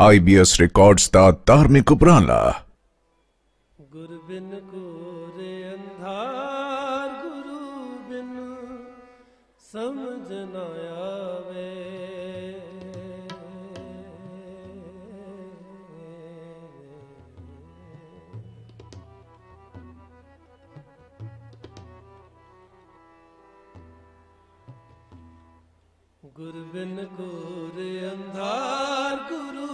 IBS records ਦਾ ਧਾਰਮਿਕ ਉਪਰਾਲਾ। ਗੁਰ ਬਿਨ ਕੋਰੇ ਅੰਧਾਰ ਗੁਰੂ ਬਿਨ ਸਮਝ ਨ ਆਵੇ। ਗੁਰ ਬਿਨ ਕੋਰੇ ਅੰਧਾਰ ਗੁਰੂ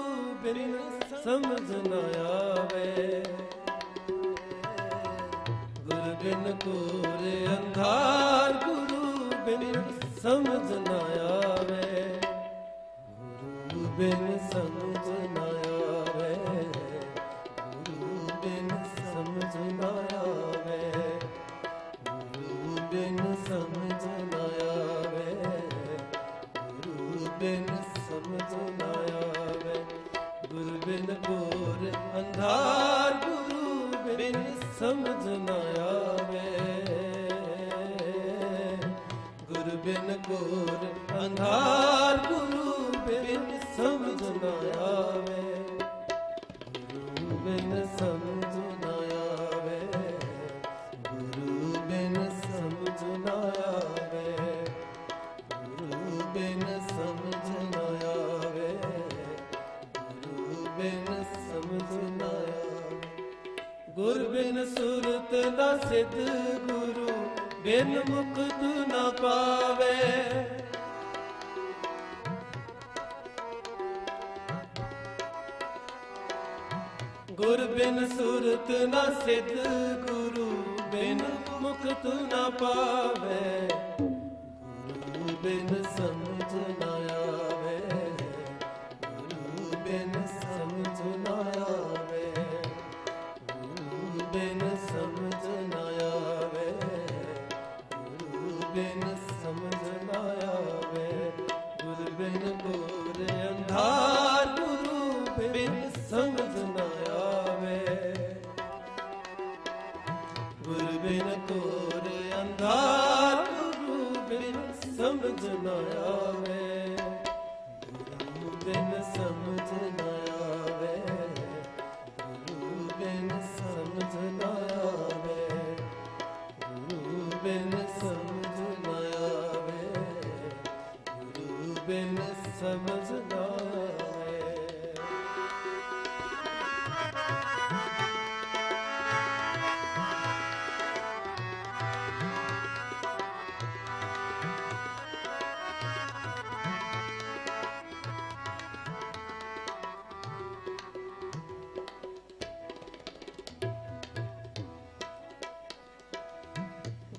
ਬਿਨ ਸਮਝ ਨ ਆਵੇ। ਗੁਰ ਬਿਨ ਕੋਰੇ ਅੰਧਾਰ ਗੁਰੂ ਬਿਨ ਸਮਝ ਨ ਆਵੇ। ਗੁਰੂ ਬਿਨ ਸਮਝ ਬਿਨ ਕੋਰ ਅੰਧਾਰ ਗੁਰੂ ਬਿਨ ਸਮਝ ਨ ਆਵੇ। ਗੁਰੂ ਬਿਨ ਸਮਝ ਨ ਆਵੇ। ਗੁਰੂ ਬਿਨ ਸਮਝ ਨ ਆਵੇ। ਗੁਰੂ ਬਿਨ ਸਮਝ ਨ ਆਵੇ। ਗੁਰੂ ਬਿਨ ਸਮਝ ਨ ਆਵੇ। ਗੁਰ ਬਿਨ ਸੁਰਤ ਨ ਸਿਧ ਬਿਨ ਮੁਕਤ ਨਾ ਪਾਵੇ। ਗੁਰ ਬਿਨ ਸੁਰਤ ਨ ਸਿਧ ਗੁਰੂ ਬਿਨ ਮੁਕਤ ਨਾ ਪਾਵੇ। ਗੁਰੂ ਬਿਨ ਸਮਝ ਨਾ ਆਵੇ। ਗੁਰੂ ਬਿਨ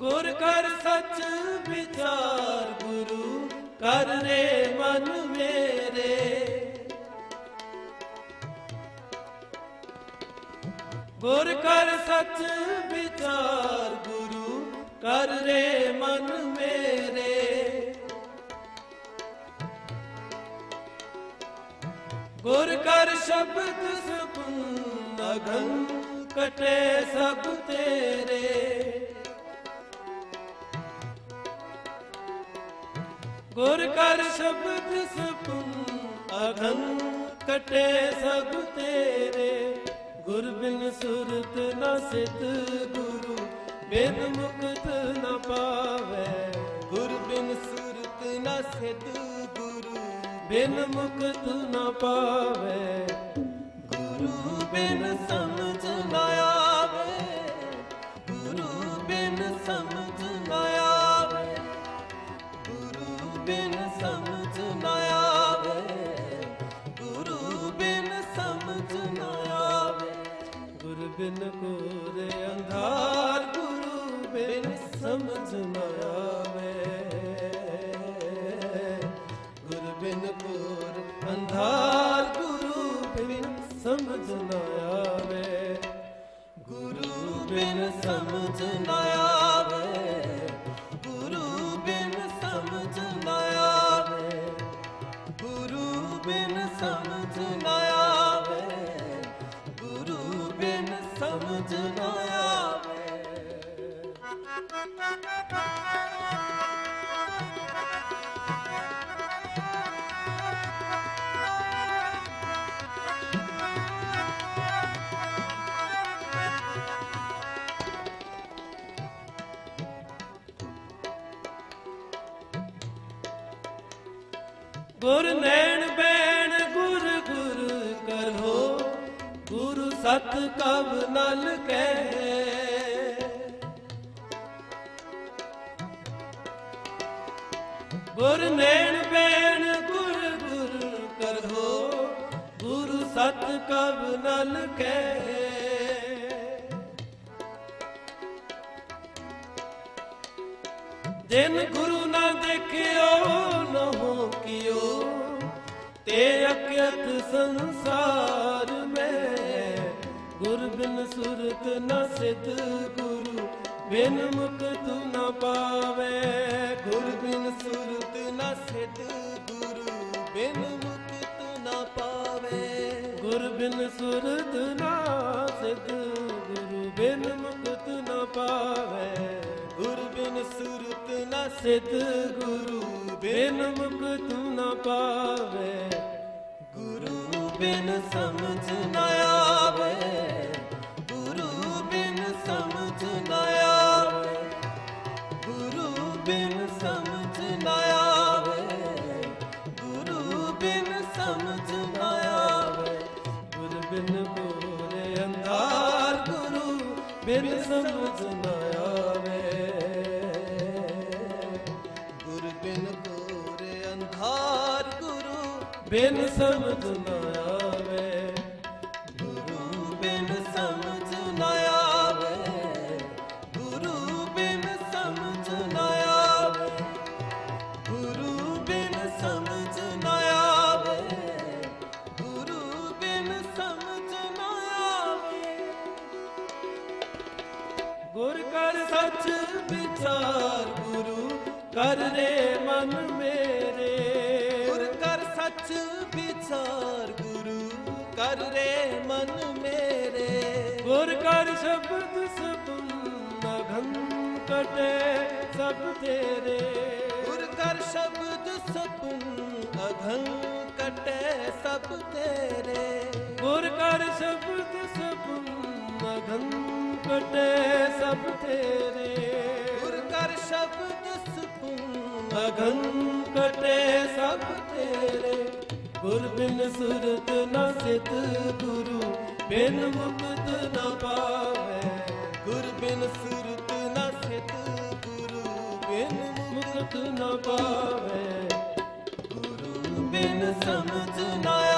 ਗੁਰ ਕਰ ਸੱਚ ਵਿਚਾਰ ਗੁਰੂ ਕਰ ਰੇ ਮਨ ਮੇਰੇ। ਗੁਰ ਕਰ ਸੱਚ ਵਿਚਾਰ ਗੁਰੂ ਕਰ ਰੇ ਮਨ ਮੇਰੇ। ਗੁਰ ਕਰ ਸ਼ਬਦ ਸੁਪਨ ਅਗਨ ਕਟੇ ਸਭ ਤੇਰੇ। ਗੁਰ ਕਰ ਸ਼ਬਦ ਸੁਪਨ ਅਗਨ ਕਟੇ ਸਭ ਤੇਰੇ। ਗੁਰ ਬਿਨ ਸੁਰਤ ਨ ਸਿਤ ਗੁਰੂ, ਬਿਨ ਮੁਕਤ ਨ ਪਾਵੇ। ਗੁਰ ਬਿਨ ਸੁਰਤ ਨ ਸਿਤ ਗੁਰੂ, ਬਿਨ ਮੁਕਤ ਨ ਪਾਵੇ। ਗੁਰੂ ਬਿਨ ਸਮਝ ਨ ਬਿਨ ਕੋਰੇ ਅੰਧਾਰ ਗੁਰੂ ਬਿਨ ਸਮਝ ਨ ਆਵੇ। ਗੁਰ ਬਿਨ ਕੋਰ ਅੰਧਾਰ ਗੁਰੂ ਬਿਨ ਸਮਝ ਨ ਆਵੇ। ਗੁਰੂ ਬਿਨ ਸਮਝ ਨ ਆਵੇ। ਗੁਰੂ ਬਿਨ ਸਮਝ ਨ ਆਵੇ। ਗੁਰੂ ਬਿਨ ਸਮਝ ਨ ਸਮਝ ਨਾ ਆਵੇ। ਗੁਰ ਨੈਣ ਸਤ ਕਬ ਨਲ ਕਹਿ ਗੁਰ ਨੈਣ ਬੈਣ ਗੁਰ ਗੁਰ ਕਰੋ ਗੁਰੂ ਸਤ ਕਬ ਨਲ ਕਹਿ ਜਿਨ ਗੁਰੂ ਨਾ ਦੇਖਿਓ ਨਹੋ ਕਿਓ, ਤੇ ਅਕਿਅਤ ਸੰਸਾਰ ਬਿਨ ਸੁਰਤ ਨ ਸਿਧ ਗੁਰੂ, ਬਿਨ ਮੁਕਤ ਨ ਪਾਵੇ। ਗੁਰ ਬਿਨ ਸੁਰਤ ਨ ਸਿਧ ਗੁਰੂ, ਬਿਨ ਮੁਕਤ ਨ ਪਾਵੇ। ਗੁਰ ਬਿਨ ਸੁਰਤ ਨ ਸਿਧ ਗੁਰੂ, ਬਿਨ ਮੁਕਤ ਨ ਪਾਵੇ। ਗੁਰ ਬਿਨ ਸੁਰਤ ਨ ਸਿਧ ਗੁਰੂ, ਬਿਨ ਮੁਕਤ ਨ ਪਾਵੇ। ਗੁਰੂ ਬਿਨ ਸਮਝ ਨ ਆਵੇ। ਬਿਨ ਸਮਝ ਨਾ ਆਵੇ। ਗੁਰ ਬਿਨ ਬੋਲੇ ਅੰਧਾਰ ਗੁਰੂ ਬਿਨ ਸਮਝ ਨ ਸੱਚ ਵਿਚਾਰ ਗੁਰੂ ਕਰ ਰੇ ਮਨ ਮੇਰੇ। ਗੁਰ ਕਰ ਸੱਚ ਵਿਚਾਰ ਗੁਰੂ ਕਰ ਰੇ ਮਨ ਮੇਰੇ। ਗੁਰ ਕਰ ਸ਼ਬਦ ਸਪਨ ਅਘਨ ਕਟੇ ਸਭ ਤੇਰੇ। ਗੁਰ ਕਰ ਸ਼ਬਦ ਸਪਨ ਅਘਨ ਕਟੇ ਸਭ ਤੇਰੇ। ਗੁਰ ਕਰ ਸ਼ਬਦ ਸਪਨ ਅਘਨ ਕਟੇ ਸਭ ਤੇਰੇ। ਗੁਰ ਕਰ ਸ਼ਬਦ ਸਪਨ ਅਘਨ ਕਟੇ ਸਭ ਤੇਰੇ। ਗੁਰ ਬਿਨ ਸੁਰਤ ਨ ਸਿਤ ਗੁਰੂ ਬਿਨ ਮੁਕਤ ਨ ਪਾਵੇ। ਗੁਰ ਬਿਨ ਸੁਰਤ ਨ ਸਿਤ ਗੁਰੂ ਬਿਨ ਮੁਕਤ ਨ ਪਾਵੇ ਗੁਰੂ ਬਿਨ ਸਮਝ ਨ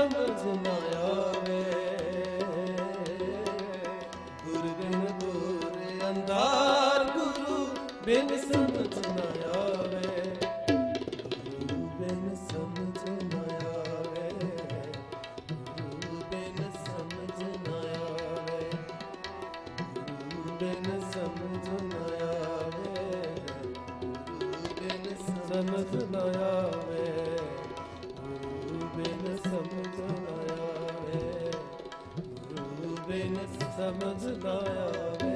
ਬਿਨ ਸਮਝ ਨ ਗੁਰ ਬਿਨ ਗੁਰ ਅੰਧਾਰ ਗੁਰੂ ਬਿਨ ਸਮਝ ਨ ਆਵੇ ਗੁਰੂ ਬਿਨ ਸਮਝ ਨ ਆਵੇ ਗੁਰੂ ਬਿਨ ਸਮਝ ਨ ਆਵੇ ਗੁਰੂ ਬਿਨ ਸਮਝ ਨ ਆਵੇ ਗੁਰੂ ਬਿਨ ਸਮਝ ਨ ਆਵੇ ਬਿਨ ਸਮਝ ਨ ਆਵੇ ਗੁਰੂ ਬਿਨ ਸਮਝ ਨ ਆਵੇ